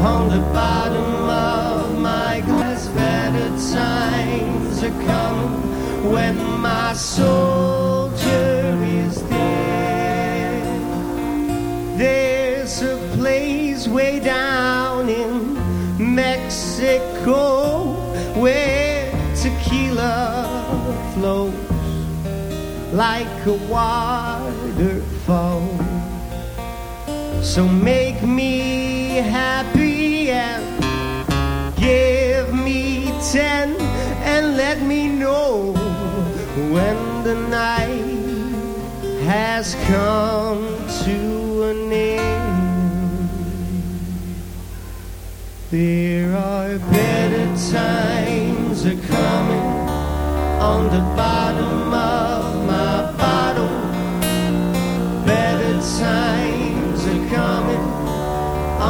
on the bottom of my glass. Better times are coming when my soldier is dead. There's a place way down in Mexico where tequila flows like a waterfall. So make me happy me ten and let me know when the night has come to an end. There are better times are coming on the bottom of my bottle. Better times are coming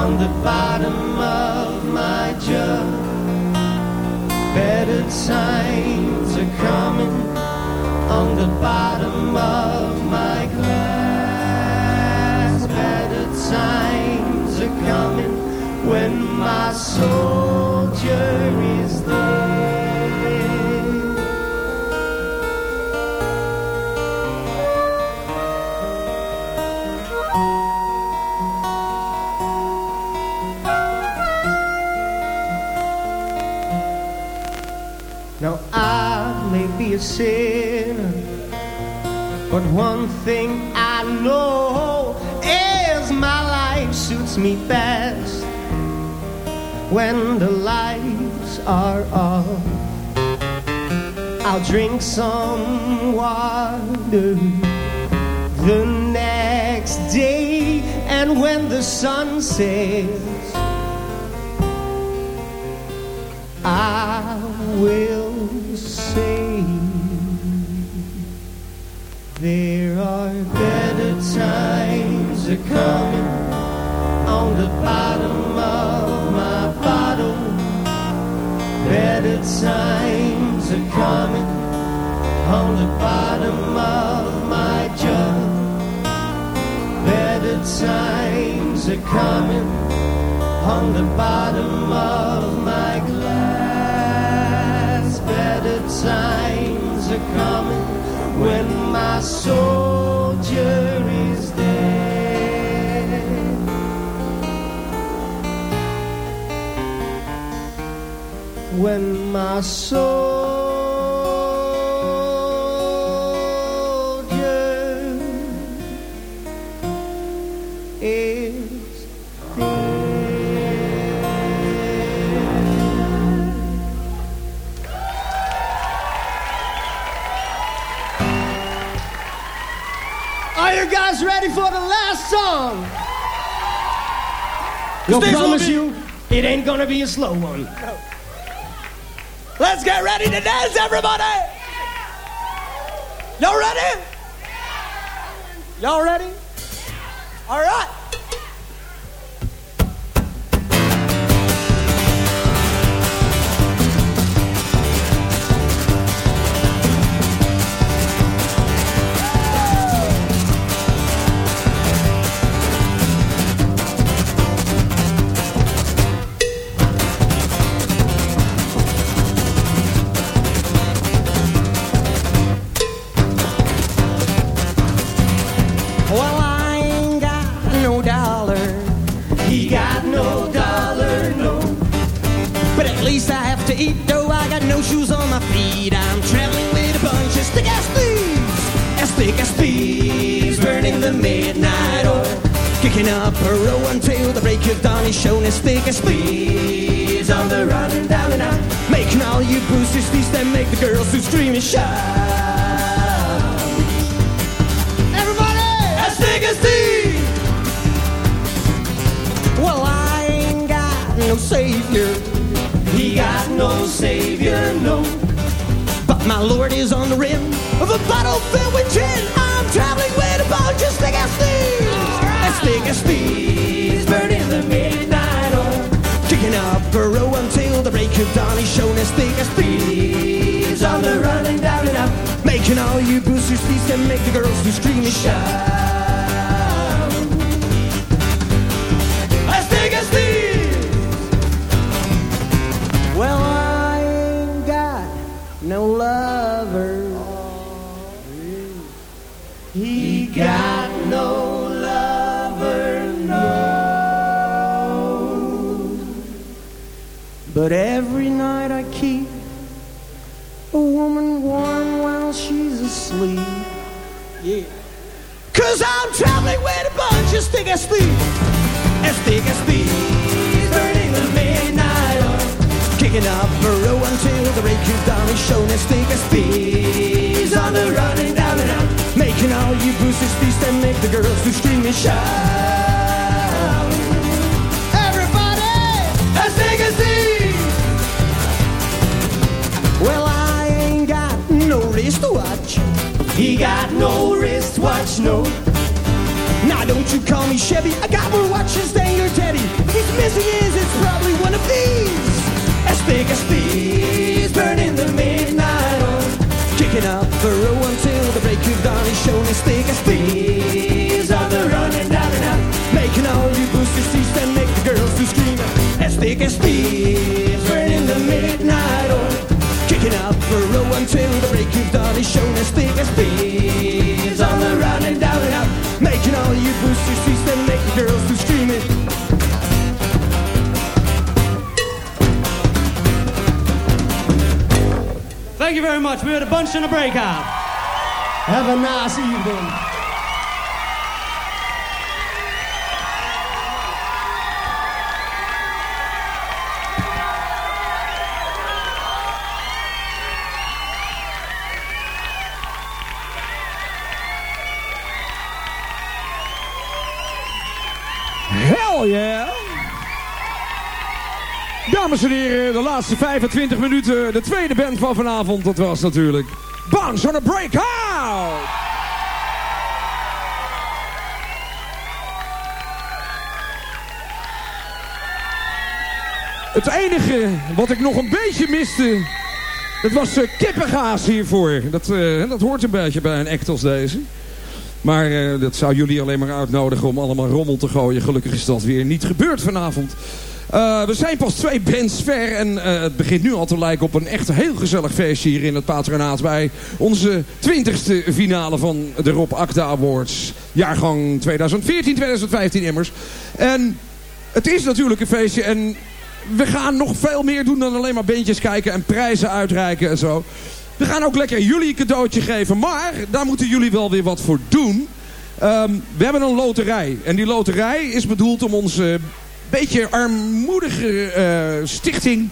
on the bottom of my jug. Better times are coming on the bottom of my glass. Better times are coming when my soldier is sinner, but one thing I know is my life suits me best when the lights are off. I'll drink some water the next day, and when the sun sets, I will say there are better times are coming on the bottom of my bottle. Better times are coming on the bottom of my jug. Better times are coming on the bottom of my glass. Better times are coming when my soldier is dead. When my soldier guys ready for the last song? I These promise you, it ain't gonna be a slow one. Let's get ready to dance, everybody! Y'all ready? Y'all ready? All right. Up a row until the break of dawn is shown as thick as thieves on the run and down and out, making all you boosters feast and make the girls who scream and shout. Everybody, as thick as thieves. Well, I ain't got no savior, He got no savior, no. but my Lord is on the rim of a bottle filled with gin. I'm traveling with a bunch of thick as thieves, as thick as thieves, burning the midnight oil, kicking up a row until the break of dawn. He's shown thick as thieves on the run and down and out, making all you boosters feast and make the girls who scream and shout. Thieves. On the run and down and out. Making all you boosters feast and make the girls do scream and shout. Everybody, as thick as thieves. Well, I ain't got no wristwatch. He got no wristwatch, no. Now don't you call me Chevy, I got more watches than your daddy. He's missing is it's probably one of these. As thick as thieves, burning the midnight. Kicking up the row until the break of dawn is shown as thick as thieves. On the run and down and out. Making all you boosters cease and make the girls to scream. As thick as thieves, burning the midnight oil. Kicking up the row until the break of dawn is shown as thick as thieves. You very much. We had a bunch in a breakout. Have a nice evening. Dames en heren, de laatste 25 minuten, de tweede band van vanavond, dat was natuurlijk Bounce on a Breakout! Het enige wat ik nog een beetje miste, dat was uh, kippengaas hiervoor. Dat, eh, dat hoort een beetje bij een act als deze. Maar eh, dat zou jullie alleen maar uitnodigen om allemaal rommel te gooien. Gelukkig is dat weer niet gebeurd vanavond. Uh, we zijn pas twee bands ver en uh, het begint nu al te lijken op een echt heel gezellig feestje hier in het patronaat bij onze twintigste finale van de Rob Acta Awards. Jaargang 2014-2015 immers. En het is natuurlijk een feestje en we gaan nog veel meer doen dan alleen maar bandjes kijken en prijzen uitreiken en zo. We gaan ook lekker jullie een cadeautje geven. Maar daar moeten jullie wel weer wat voor doen. Um, we hebben een loterij. En die loterij is bedoeld om onze beetje armoedige uh, stichting...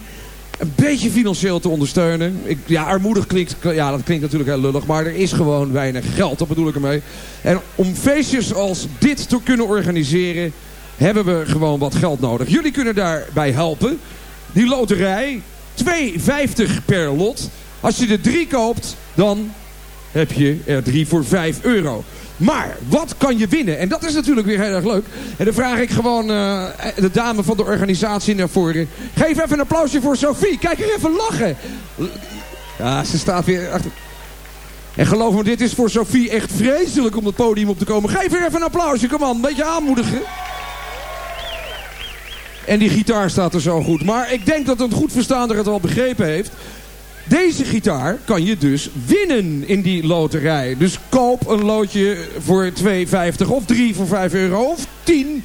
een beetje financieel te ondersteunen. Ik, ja, armoedig klinkt, ja, dat klinkt natuurlijk heel lullig. Maar er is gewoon weinig geld. Dat bedoel ik ermee. En om feestjes als dit te kunnen organiseren... hebben we gewoon wat geld nodig. Jullie kunnen daarbij helpen. Die loterij, 2,50 per lot... Als je er drie koopt, dan heb je er drie voor 5 euro. Maar wat kan je winnen? En dat is natuurlijk weer heel erg leuk. En dan vraag ik gewoon uh, de dame van de organisatie naar voren. Geef even een applausje voor Sophie. Kijk er even lachen. Ja, ze staat weer achter. En geloof me, dit is voor Sophie echt vreselijk om het podium op te komen. Geef er even een applausje, kom aan. Een beetje aanmoedigen. En die gitaar staat er zo goed. Maar ik denk dat een goed verstaander het al begrepen heeft. Deze gitaar kan je dus winnen in die loterij. Dus koop een loodje voor 2,50 of 3 voor 5 euro of 10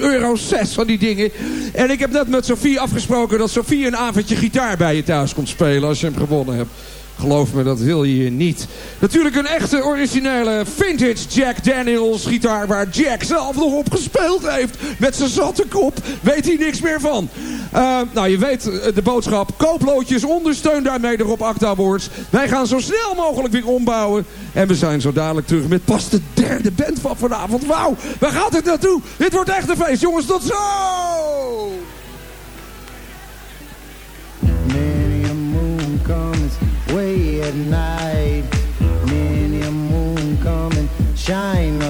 euro 6 van die dingen. En ik heb net met Sofie afgesproken dat Sofie een avondje gitaar bij je thuis komt spelen als je hem gewonnen hebt. Geloof me, dat wil je niet. Natuurlijk een echte originele vintage Jack Daniels gitaar... waar Jack zelf nog op gespeeld heeft. Met zijn zatte kop weet hij niks meer van. Uh, nou, je weet de boodschap. Kooploodjes, ondersteun daarmee de Rob Acta Awards. Wij gaan zo snel mogelijk weer ombouwen. En we zijn zo dadelijk terug met pas de derde band van vanavond. Wauw, waar gaat dit naartoe? Dit wordt echt een feest. Jongens, tot zo! Way at night. Many a moon come and shine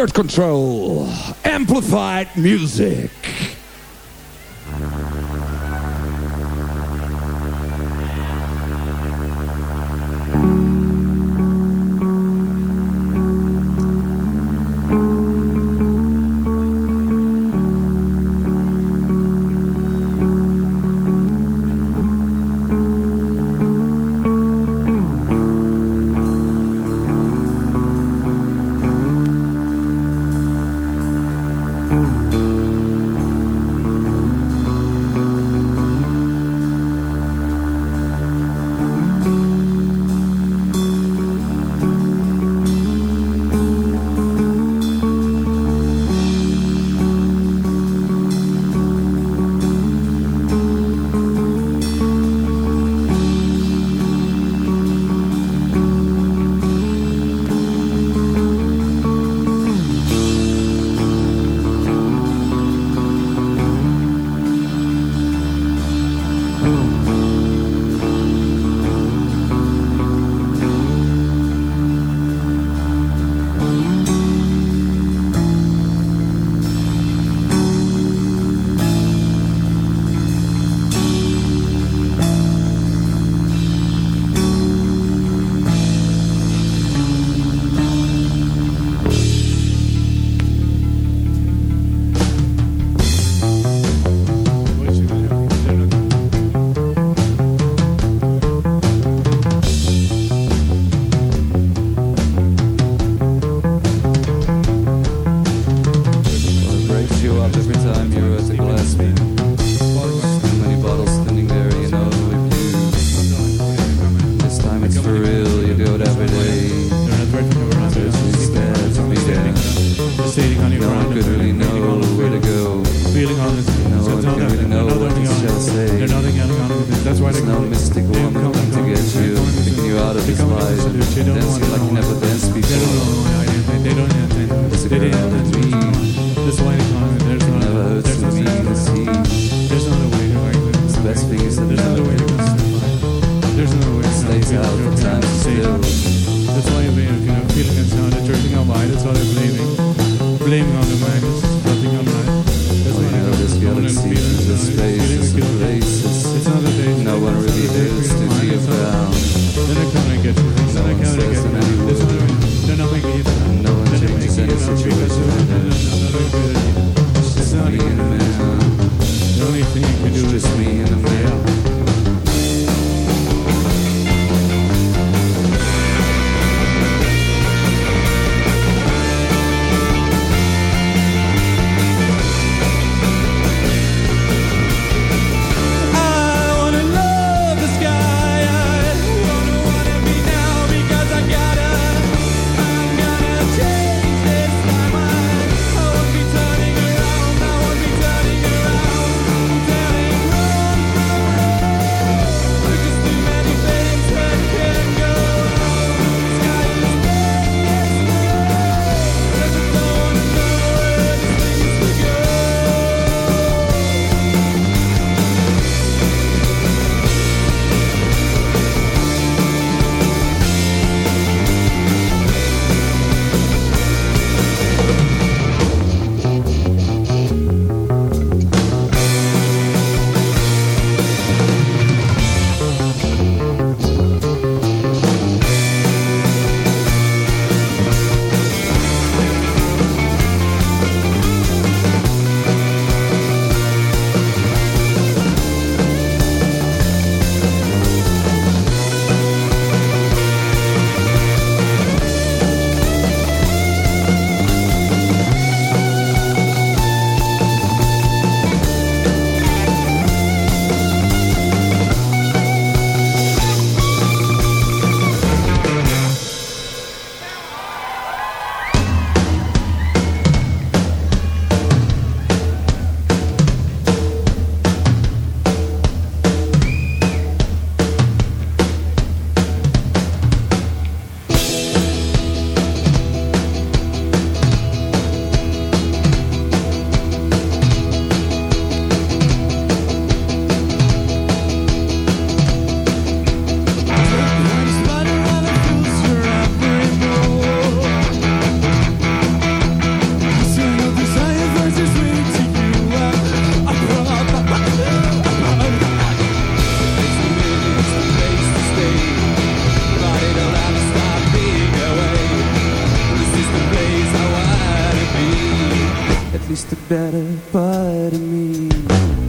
Bird Control. Amplified music. The better part of me.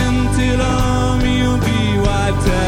Until I'm, you'll be wiped out.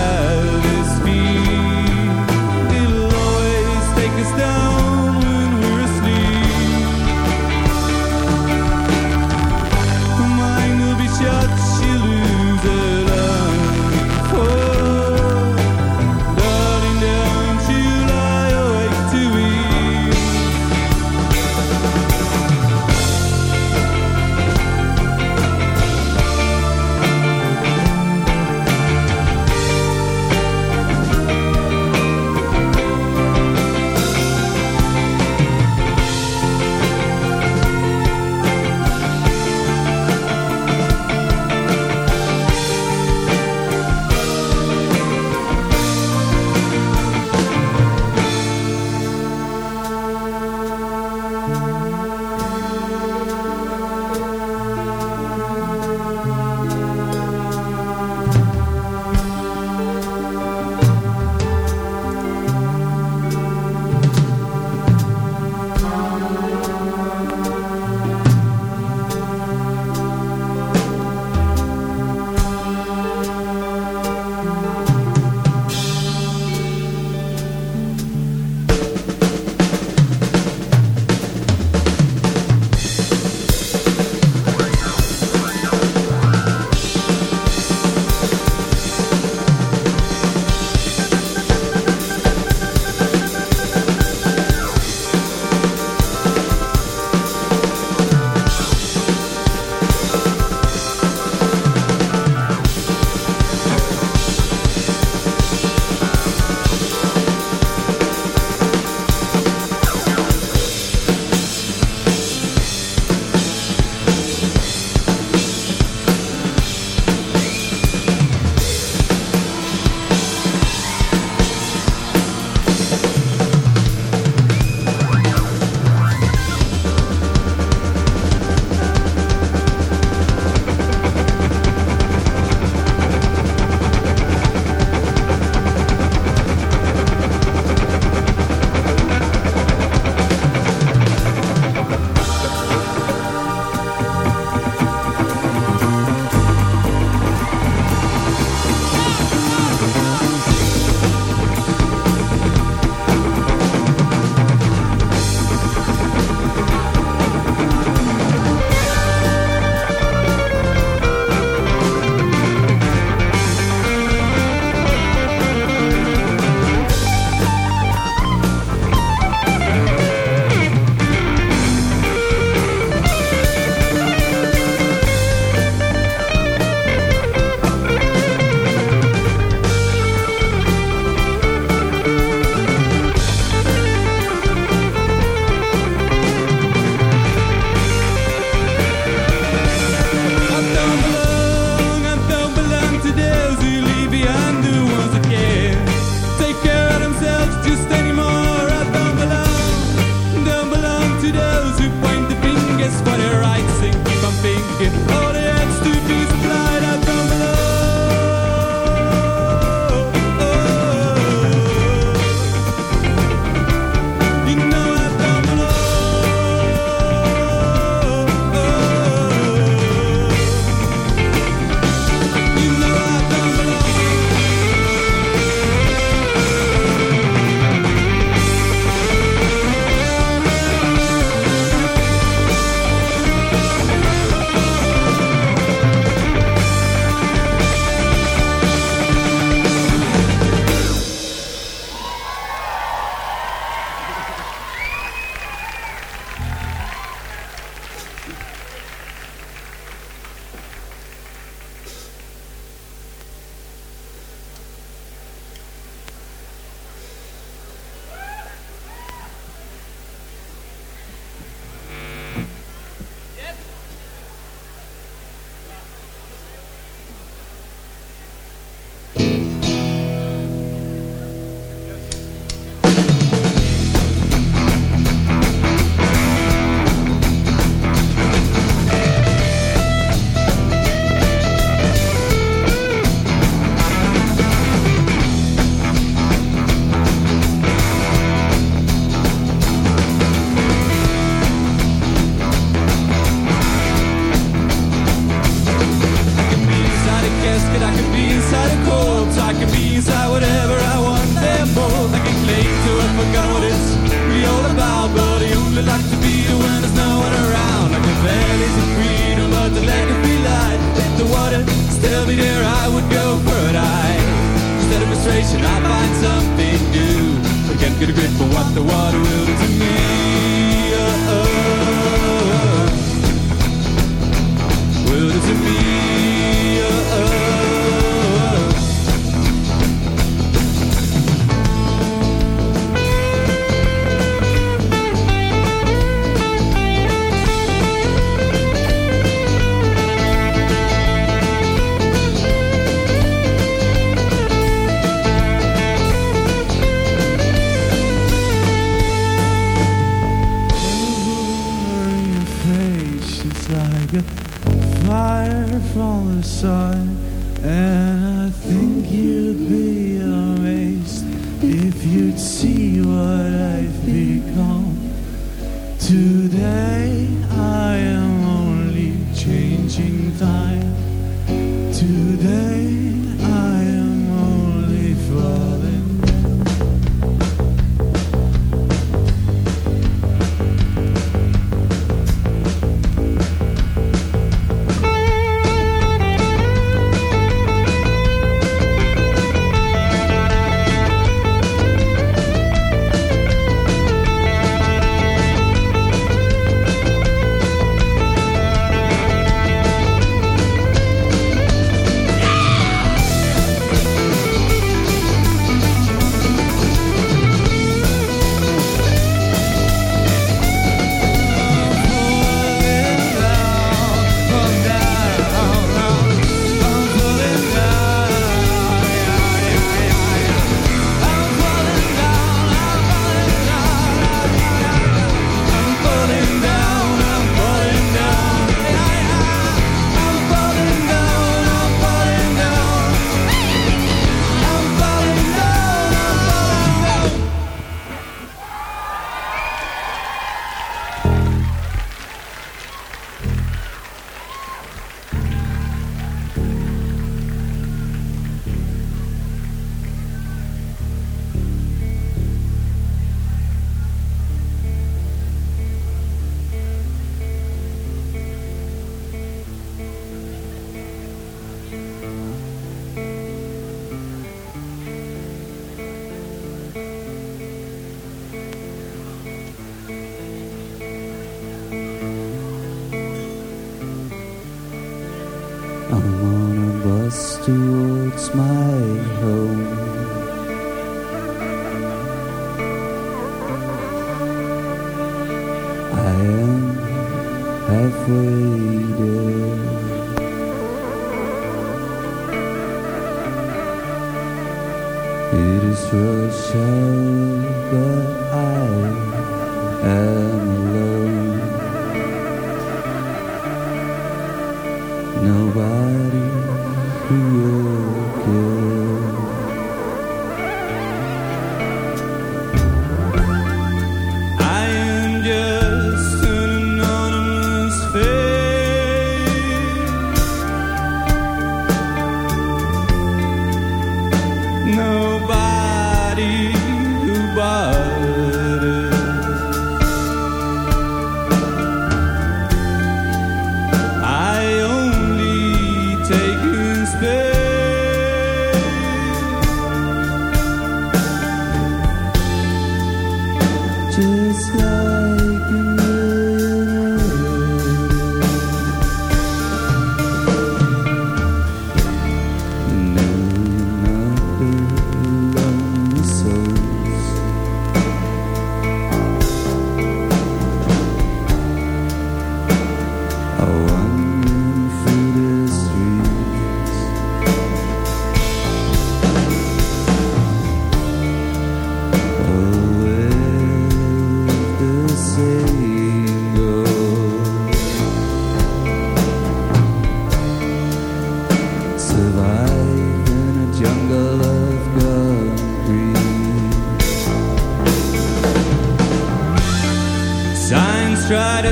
smile.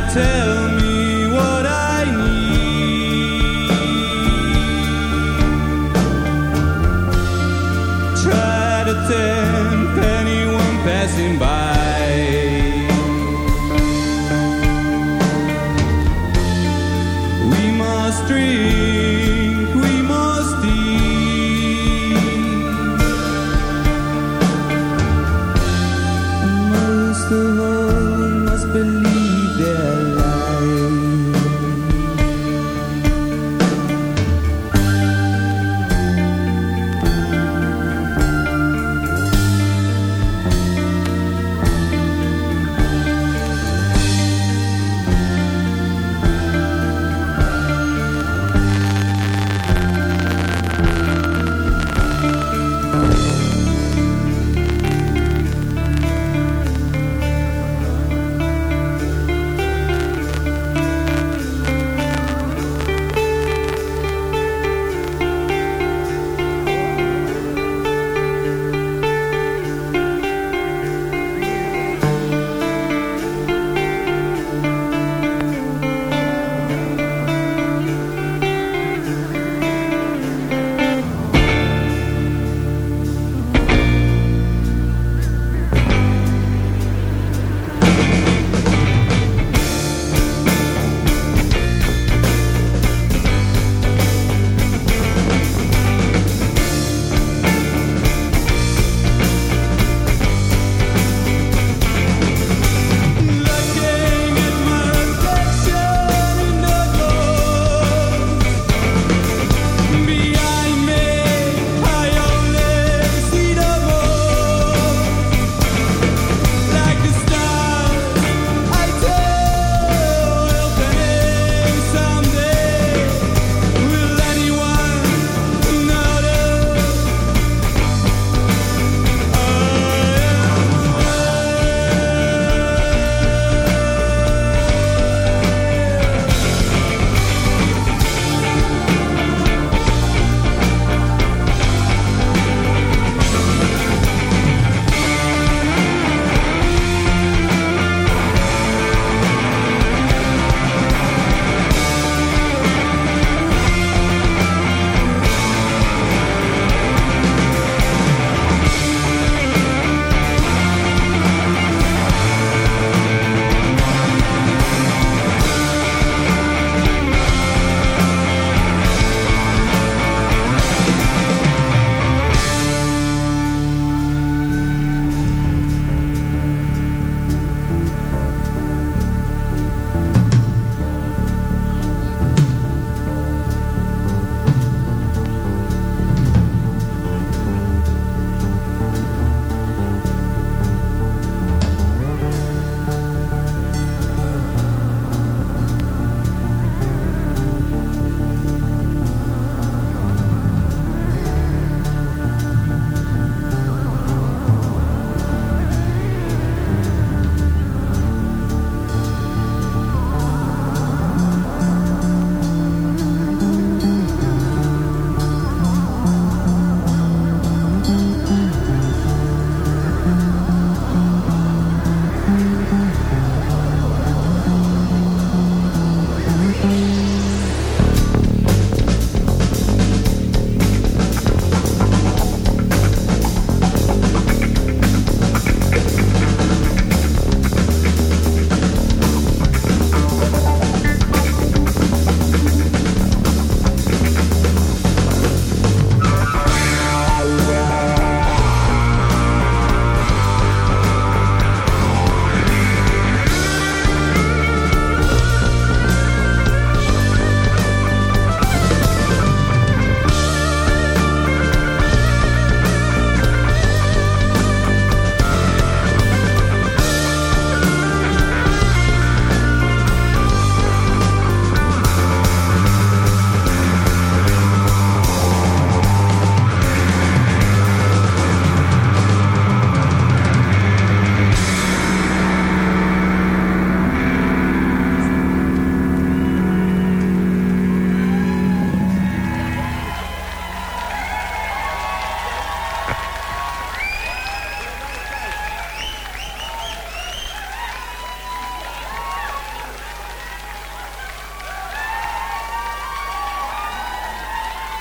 To tell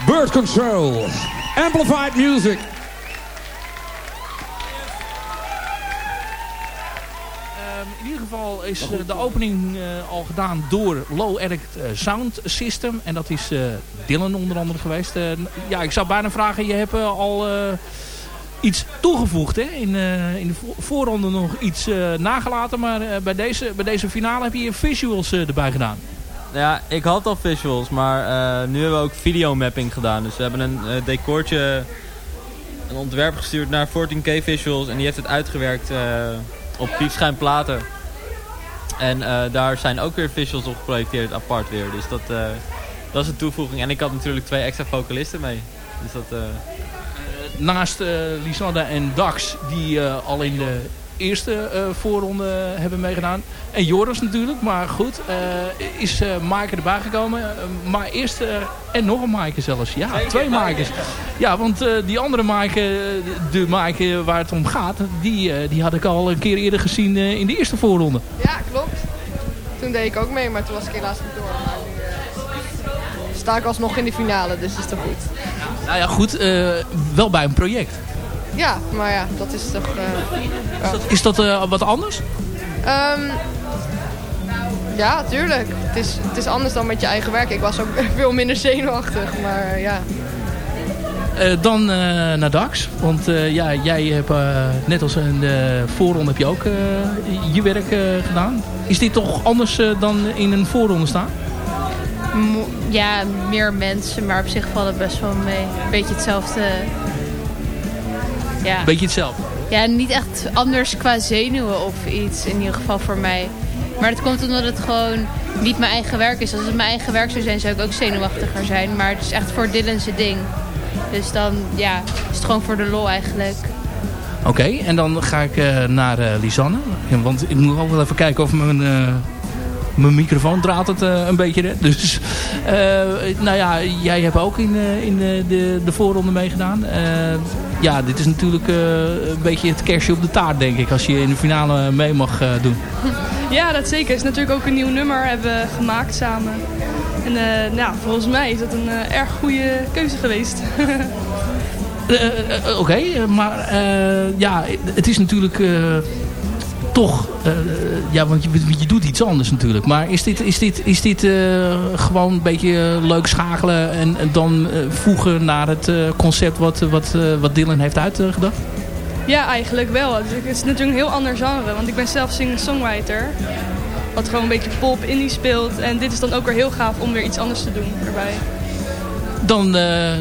Bird Control. Amplified Music. Ehm, in ieder geval is eh, de opening eh, al gedaan door Low Erect eh, Sound System. En dat is Dylan onder andere geweest. ja, ik zou bijna vragen, je hebt al iets toegevoegd. Hè? In, in de voorronde nog iets nagelaten. Maar bij, deze, bij deze finale heb je visuals erbij gedaan. Ja, ik had al visuals, maar nu hebben we ook videomapping gedaan. Dus we hebben een decoortje, een ontwerp gestuurd naar 14K visuals. En die heeft het uitgewerkt op piepschuimplaten. En uh, daar zijn ook weer visuals op geprojecteerd, apart weer. Dus dat, uh, dat is een toevoeging. En ik had natuurlijk twee extra vocalisten mee. Dus dat... Uh... Naast Lisanne en Dax, die al in de eerste voorronde hebben meegedaan. En Joris natuurlijk, maar goed. is uh, Maaike erbij gekomen. maar eerst, en nog een Maaike zelfs. Ja, twee Maaikes. Ja, want die andere Maaike, de Maaike waar het om gaat... die, die had ik al een keer eerder gezien in de eerste voorronde. Ja, klopt. Toen deed ik ook mee, maar toen was ik helaas niet door. Maar nu uh, sta ik alsnog in de finale, dus is toch goed. Nou ja, goed. Uh, wel bij een project. Ja, maar ja, dat is toch... Uh, is dat, is dat wat anders? Um, ja, tuurlijk. Het is, het is anders dan met je eigen werk. Ik was ook veel minder zenuwachtig, maar ja. Uh, dan uh, naar Dax. Want uh, ja, jij hebt net als in de voorronde heb je ook je werk gedaan. Is dit toch anders dan in een voorronde staan? ja, meer mensen, maar op zich valt het best wel mee. Beetje hetzelfde. Ja. Beetje hetzelfde? Ja, niet echt anders qua zenuwen of iets. In ieder geval voor mij. Maar dat komt omdat het gewoon niet mijn eigen werk is. Als het mijn eigen werk zou zijn, zou ik ook zenuwachtiger zijn. Maar het is echt voor Dylan's ding. Dus dan ja, is het gewoon voor de lol eigenlijk. Oké, en dan ga ik uh, naar uh, Lisanne. Want ik moet ook wel even kijken of mijn, uh, mijn microfoon draait het een beetje. Dus nou ja, jij hebt ook in, in de, de voorronde meegedaan. Ja, dit is natuurlijk een beetje het kerstje op de taart, denk ik. Als je in de finale mee mag doen. Ja, dat zeker. Het is natuurlijk ook een nieuw nummer hebben we gemaakt samen. En uh, nou, volgens mij is dat een uh, erg goede keuze geweest. uh, Oké, okay, maar ja, het is natuurlijk toch... ja, want je, je doet iets anders natuurlijk. Maar is dit, is dit, is dit gewoon een beetje leuk schakelen... en, en dan voegen naar het concept wat, wat, wat Dylan heeft uitgedacht? Ja, eigenlijk wel. Het is natuurlijk een heel ander genre. Want ik ben zelf singer-songwriter. Wat gewoon een beetje pop, indie speelt. En dit is dan ook weer heel gaaf om weer iets anders te doen erbij. Dan uh,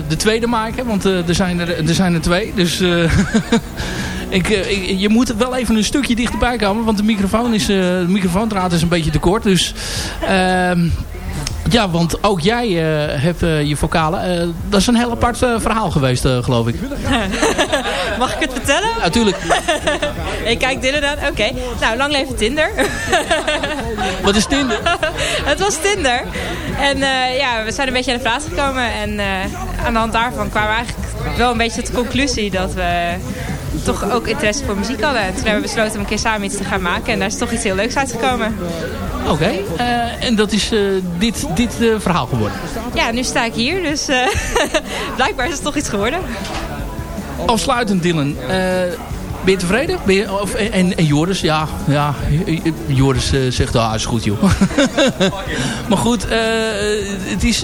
de tweede maken, want uh, er, zijn er, er zijn er twee. Dus uh, ik, ik, je moet wel even een stukje dichterbij komen. Want de, microfoon is, de microfoondraad is een beetje te kort. Dus ehm, ja, want ook jij uh, hebt je vocalen. Dat is een heel apart verhaal geweest, geloof ik. Mag ik het vertellen? Natuurlijk. ik kijk Dylan aan. Oké. Nou, lang leven Tinder. Wat is Tinder? het was Tinder. En ja, we zijn een beetje aan de vraag gekomen. En aan de hand daarvan kwamen we eigenlijk wel een beetje tot de conclusie dat we toch ook interesse voor muziek hadden. En toen hebben we besloten om een keer samen iets te gaan maken. En daar is toch iets heel leuks uitgekomen. Oké, eh, en dat is uh, dit, dit uh, verhaal geworden? Ja, nu sta ik hier, dus blijkbaar is het toch iets geworden. Afsluitend Dylan, ben je tevreden? Ben je, of, en, en Joris, ja, ja Joris zegt, ah, is goed joh. maar goed, het is,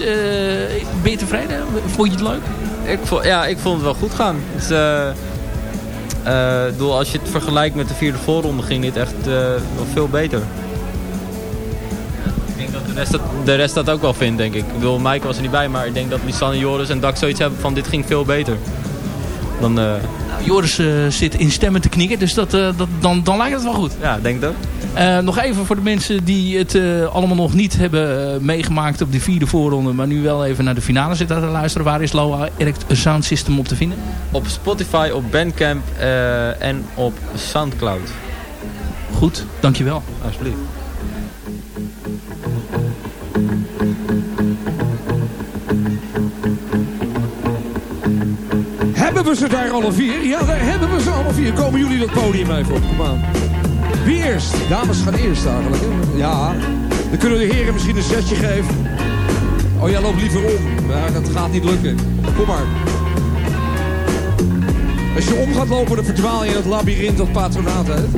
ben je tevreden? Vond je het leuk? Ik vond, ja, ik vond het wel goed gaan. Dus, uh, als je het vergelijkt met de vierde voorronde ging dit echt uh, veel beter. Ik denk dat de rest dat, de rest dat ook wel vindt, denk ik. Ik bedoel, Mike was er niet bij, maar ik denk dat Lisanne, Joris en Dak zoiets hebben van dit ging veel beter. Dan, uh... Joris zit in stemmen te knikken, dus dat, dat, dan, dan lijkt het wel goed. Ja, denk dat. Uh, nog even voor de mensen die het allemaal nog niet hebben meegemaakt op de vierde voorronde. Maar nu wel even naar de finale zitten te luisteren. Waar is Loa Erect Sound System op te vinden? Op Spotify, op Bandcamp en op Soundcloud. Goed, dankjewel. Alsjeblieft. We ze daar alle vier? Ja, daar hebben we ze alle vier. Komen jullie dat podium even op? Kom aan. Wie eerst? Dames gaan eerst eigenlijk. Ja, dan kunnen de heren misschien een setje geven. Oh, jij loopt liever om. Dat gaat niet lukken. Kom maar. Als je om gaat lopen, dan verdwaal je in het labyrint dat patronaat heet.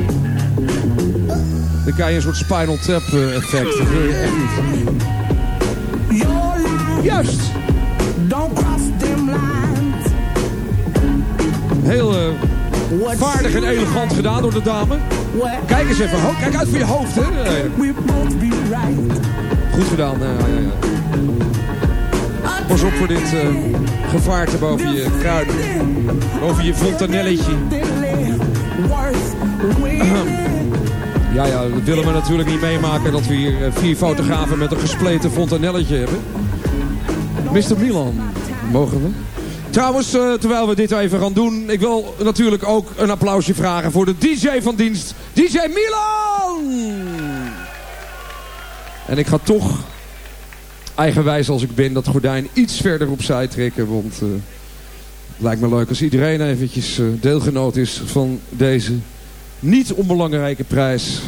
Dan krijg je een soort Spinal Tap eh, effect. Dat wil je echt niet. Juist. Heel eh, vaardig en elegant gedaan door de dame. Kijk eens even. Kijk uit voor je hoofd, hè. Goed gedaan. eh. Pas op voor dit eh, gevaarte boven je kruin. Boven je fontanelletje. Ja, ja, dat willen we natuurlijk niet meemaken dat we hier vier fotografen met een gespleten fontanelletje hebben. Mr. Milan, mogen we? Trouwens, eh, terwijl we dit even gaan doen, ik wil natuurlijk ook een applausje vragen voor de DJ van dienst, DJ Milan! En ik ga toch, eigenwijs als ik ben, dat gordijn iets verder opzij trekken, want eh, het lijkt me leuk als iedereen eventjes eh, deelgenoot is van deze niet onbelangrijke prijs.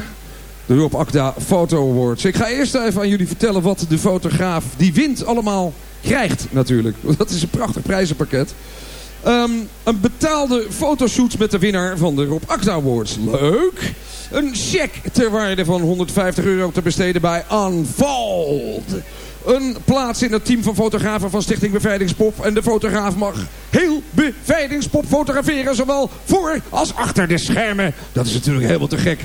De Rob Akda Photo Awards. Ik ga eerst even aan jullie vertellen wat de fotograaf die wint allemaal krijgt natuurlijk. Dat is een prachtig prijzenpakket. Ehm, een betaalde fotoshoot met de winnaar van de Rob Akda Awards. Leuk. Een cheque ter waarde van 150 euro te besteden bij Unfold. Een plaats in het team van fotografen van Stichting Bevrijdingspop. En de fotograaf mag heel Bevrijdingspop fotograferen. Zowel voor als achter de schermen. Dat is natuurlijk helemaal te gek.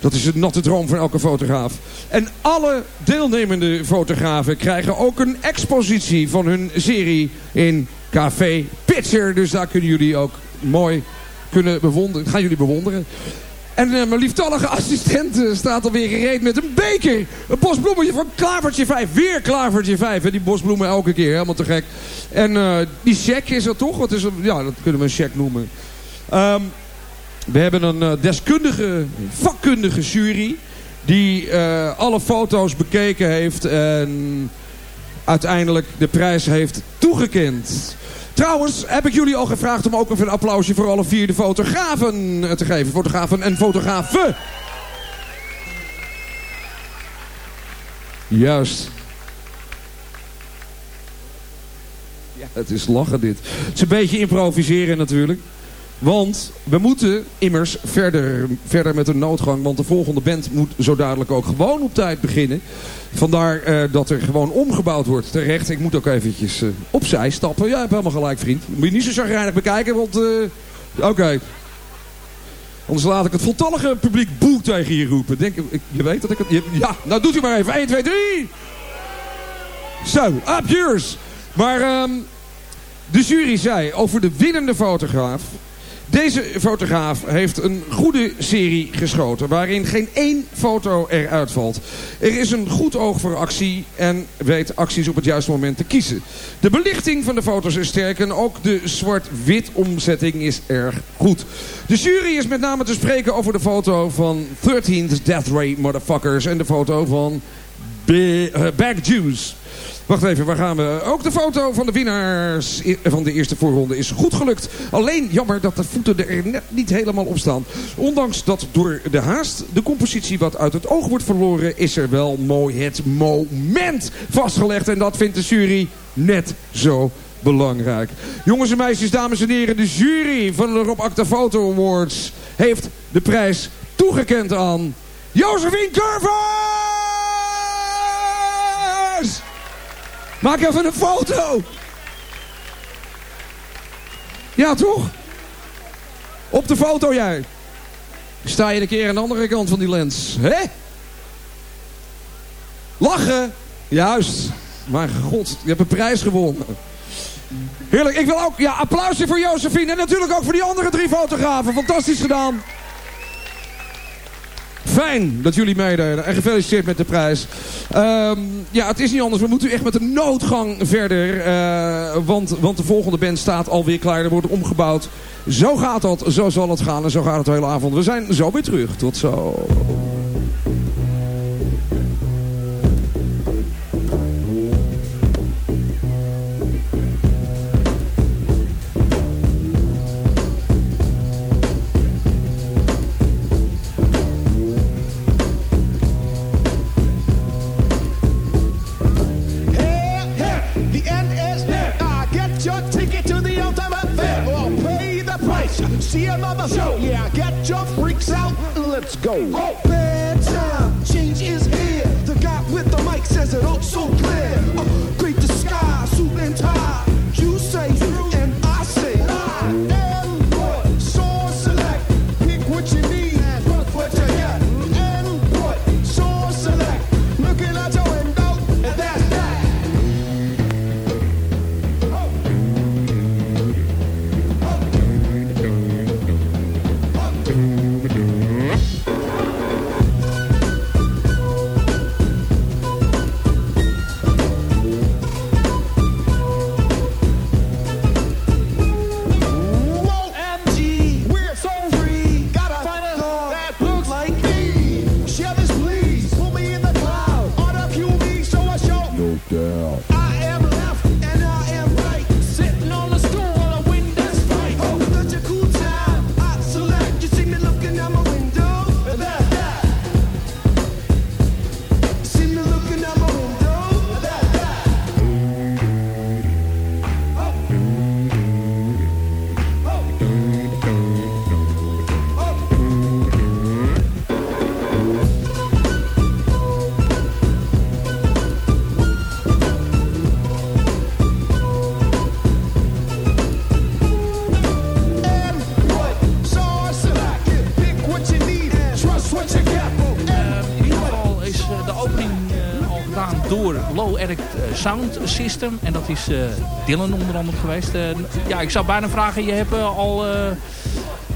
Dat is een natte droom van elke fotograaf. En alle deelnemende fotografen krijgen ook een expositie van hun serie in Café Pitcher. Dus daar kunnen jullie ook mooi kunnen bewonderen. Gaan jullie bewonderen. En eh, mijn lieftallige assistent eh, staat alweer gereed met een beker. Een bosbloemetje van Klavertje 5. Weer Klavertje 5. Hè? Die bosbloemen elke keer. Helemaal te gek. En eh, die check is dat toch? Wat is, ja, dat kunnen we een check noemen. Ehm, we hebben een eh, deskundige, vakkundige jury. Die eh, alle foto's bekeken heeft. En uiteindelijk de prijs heeft toegekend. Trouwens, heb ik jullie al gevraagd om ook even een applausje voor alle vier de fotografen eh, te geven. Fotografen en fotografen. Juist. Ja, het is lachen dit. Het is een beetje improviseren natuurlijk. Want we moeten immers verder, verder met een noodgang. Want de volgende band moet zo dadelijk ook gewoon op tijd beginnen. Vandaar eh, dat er gewoon omgebouwd wordt. Terecht, ik moet ook eventjes eh, opzij stappen. Ja, hebt helemaal gelijk vriend. Moet je niet zo chagrijnig bekijken, want... eh, Oké. Anders laat ik het voltallige publiek boe tegen je roepen. Denk, je weet dat ik het... je- ja, nou doet u maar even. 1, 2, 3. Zo, up yours. Maar ehm, de jury zei over de winnende fotograaf... Deze fotograaf heeft een goede serie geschoten... waarin geen één foto eruit valt. Er is een goed oog voor actie en weet acties op het juiste moment te kiezen. De belichting van de foto's is sterk en ook de zwart-wit omzetting is erg goed. De jury is met name te spreken over de foto van 13th Death Ray Motherfuckers... en de foto van Be- eh, Juice. Wacht even, waar gaan we? Ook de foto van de winnaars van de eerste voorronde is goed gelukt. Alleen jammer dat de voeten er net niet helemaal op staan. Ondanks dat door de haast de compositie wat uit het oog wordt verloren... is er wel mooi het moment vastgelegd. En dat vindt de jury net zo belangrijk. Jongens en meisjes, dames en heren, de jury van de Rob Acta Photo Awards... heeft de prijs toegekend aan... Josephine Curvers! Maak even een foto. Ja, toch? Op de foto jij. Sta je een keer aan de andere kant van die lens. Hè? Lachen. Juist. Mijn god, je hebt een prijs gewonnen. Heerlijk. Ik wil ook, ja, applausje voor Josephine. En natuurlijk ook voor die andere drie fotografen. Fantastisch gedaan. Fijn dat jullie meededen. En gefeliciteerd met de prijs. Ehm, ja, het is niet anders. We moeten echt met een noodgang verder. eh, want, want de volgende band staat alweer klaar. Er wordt omgebouwd. Zo gaat dat. Zo zal het gaan. En zo gaat het de hele avond. We zijn zo weer terug. Tot zo. Sound System. En dat is eh, Dylan onder andere geweest. Eh, ja, ik zou bijna vragen, je hebt eh, al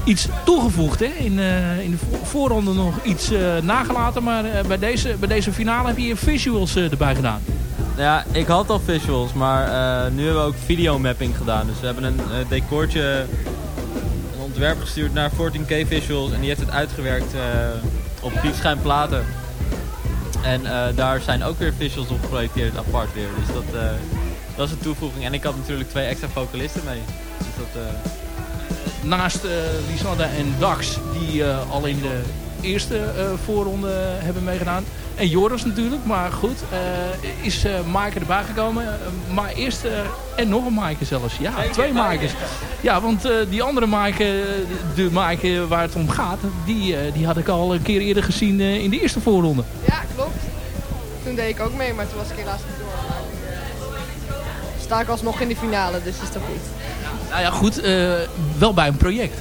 iets toegevoegd hè? In, in de vo- voorronde nog iets nagelaten. Maar bij, deze, bij deze finale heb je visuals erbij gedaan. Ja, ik had al visuals, maar nu hebben we ook videomapping gedaan. Dus we hebben een decoortje, een ontwerp gestuurd naar 14K Visuals. En die heeft het uitgewerkt op piepschuimplaten. En eh, daar zijn ook weer visuals op geprojecteerd, apart weer. Dus dat, eh, dat is een toevoeging. En ik had natuurlijk twee extra vocalisten mee. Dus dat, eh, Naast Lisanne en Dax, die al in de eerste voorronde hebben meegedaan. En Joris natuurlijk, maar goed, is Maaike erbij gekomen. Maar eerst, en nog een Maaike zelfs. Ja, twee Maaikes. Ja, want die andere Maaike, de Maaike waar het om gaat, die, die had ik al een keer eerder gezien in de eerste voorronde. Toen deed ik ook mee, maar toen was ik helaas niet door. Maar sta ik alsnog in de finale, dus is toch goed. Nou ja, goed, eh, wel bij een project.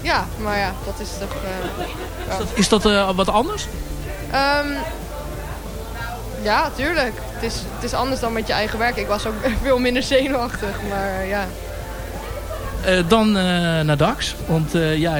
Ja, maar ja, dat is toch... eh, ja. Is dat eh, wat anders? Ehm, ja, tuurlijk. Het is, het is anders dan met je eigen werk. Ik was ook veel minder zenuwachtig, maar ja. Dan naar Dax, want ja,